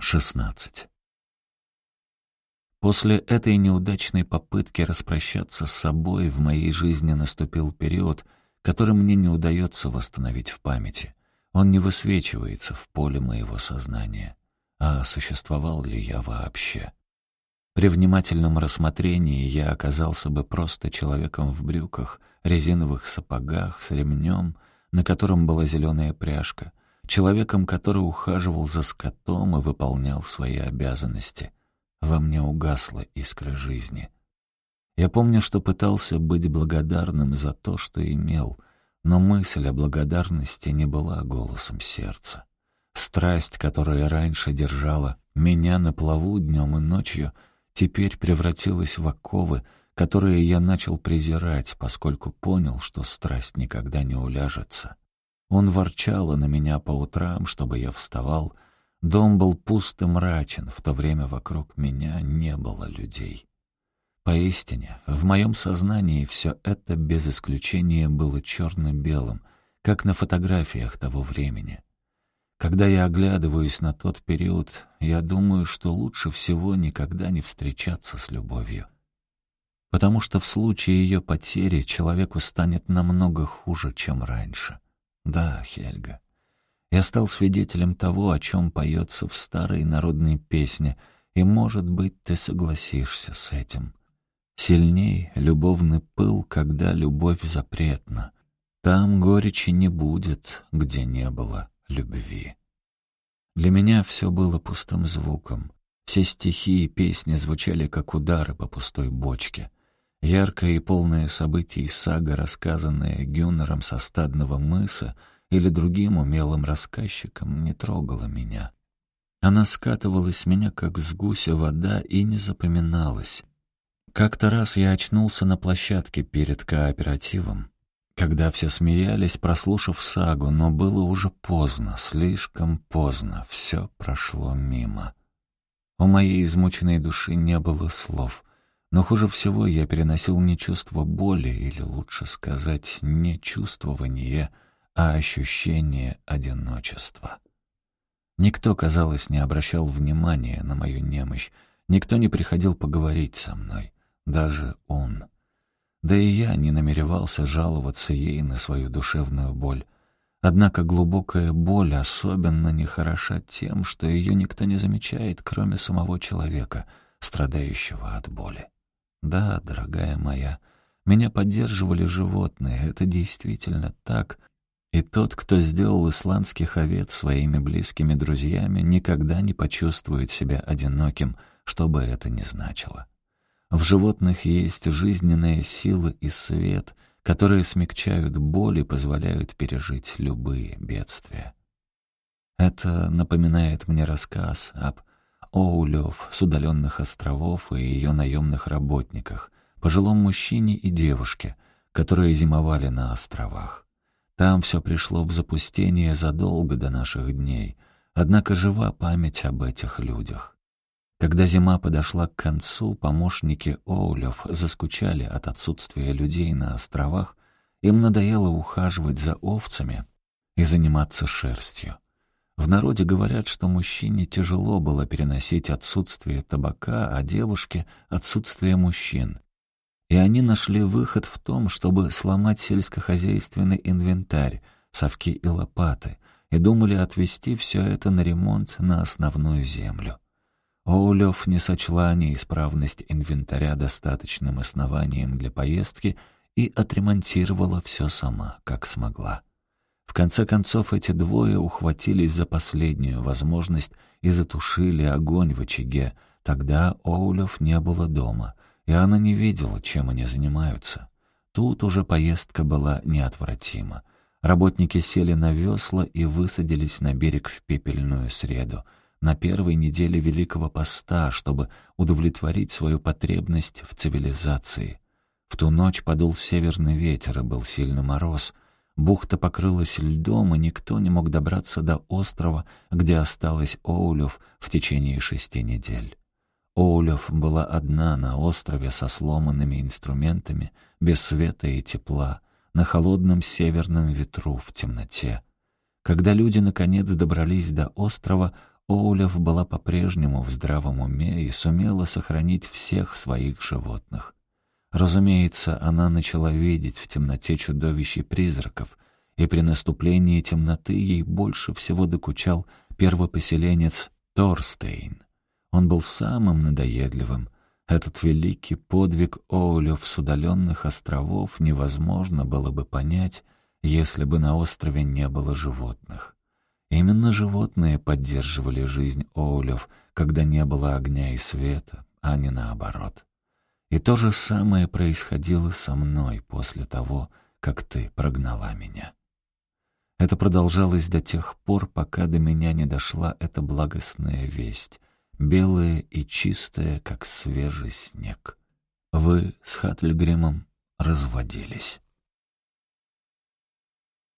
16. После этой неудачной попытки распрощаться с собой в моей жизни наступил период, который мне не удается восстановить в памяти. Он не высвечивается в поле моего сознания. А существовал ли я вообще? При внимательном рассмотрении я оказался бы просто человеком в брюках, резиновых сапогах, с ремнем, на котором была зеленая пряжка, человеком, который ухаживал за скотом и выполнял свои обязанности — во мне угасла искра жизни. Я помню, что пытался быть благодарным за то, что имел, но мысль о благодарности не была голосом сердца. Страсть, которая раньше держала меня на плаву днем и ночью, теперь превратилась в оковы, которые я начал презирать, поскольку понял, что страсть никогда не уляжется. Он ворчал на меня по утрам, чтобы я вставал — Дом был пуст и мрачен, в то время вокруг меня не было людей. Поистине, в моем сознании все это без исключения было черно-белым, как на фотографиях того времени. Когда я оглядываюсь на тот период, я думаю, что лучше всего никогда не встречаться с любовью. Потому что в случае ее потери человеку станет намного хуже, чем раньше. Да, Хельга, я стал свидетелем того, о чем поется в старой народной песне, и, может быть, ты согласишься с этим. Сильней любовный пыл, когда любовь запретна. Там горечи не будет, где не было любви. Для меня все было пустым звуком. Все стихи и песни звучали, как удары по пустой бочке. Яркая и полная событий сага, рассказанная Гюннером со стадного мыса — или другим умелым рассказчиком не трогала меня. Она скатывалась с меня, как с гуся вода, и не запоминалась. Как-то раз я очнулся на площадке перед кооперативом, когда все смеялись, прослушав сагу, но было уже поздно, слишком поздно, все прошло мимо. У моей измученной души не было слов, но хуже всего я переносил не чувство боли, или лучше сказать, не чувствование, а ощущение одиночества. Никто, казалось, не обращал внимания на мою немощь, никто не приходил поговорить со мной, даже он. Да и я не намеревался жаловаться ей на свою душевную боль. Однако глубокая боль особенно нехороша тем, что ее никто не замечает, кроме самого человека, страдающего от боли. Да, дорогая моя, меня поддерживали животные, это действительно так, и тот, кто сделал исландских овец своими близкими друзьями, никогда не почувствует себя одиноким, что бы это ни значило. В животных есть жизненная сила и свет, которые смягчают боль и позволяют пережить любые бедствия. Это напоминает мне рассказ об Оулев с удаленных островов и ее наемных работниках, пожилом мужчине и девушке, которые зимовали на островах. Там все пришло в запустение задолго до наших дней, однако жива память об этих людях. Когда зима подошла к концу, помощники Оулев заскучали от отсутствия людей на островах, им надоело ухаживать за овцами и заниматься шерстью. В народе говорят, что мужчине тяжело было переносить отсутствие табака, а девушке — отсутствие мужчин и они нашли выход в том, чтобы сломать сельскохозяйственный инвентарь, совки и лопаты, и думали отвезти все это на ремонт на основную землю. Оулев не сочла неисправность инвентаря достаточным основанием для поездки и отремонтировала все сама, как смогла. В конце концов, эти двое ухватились за последнюю возможность и затушили огонь в очаге. Тогда Оулев не было дома — и она не видела, чем они занимаются. Тут уже поездка была неотвратима. Работники сели на весла и высадились на берег в пепельную среду, на первой неделе Великого Поста, чтобы удовлетворить свою потребность в цивилизации. В ту ночь подул северный ветер и был сильный мороз. Бухта покрылась льдом, и никто не мог добраться до острова, где осталась Оулев в течение шести недель. Оулев была одна на острове со сломанными инструментами, без света и тепла, на холодном северном ветру в темноте. Когда люди наконец добрались до острова, Оулев была по-прежнему в здравом уме и сумела сохранить всех своих животных. Разумеется, она начала видеть в темноте чудовищ и призраков, и при наступлении темноты ей больше всего докучал первопоселенец Торстейн. Он был самым надоедливым. Этот великий подвиг Оулев с удаленных островов невозможно было бы понять, если бы на острове не было животных. Именно животные поддерживали жизнь Оулев, когда не было огня и света, а не наоборот. И то же самое происходило со мной после того, как ты прогнала меня. Это продолжалось до тех пор, пока до меня не дошла эта благостная весть, белая и чистая, как свежий снег. Вы с Хатльгримом разводились.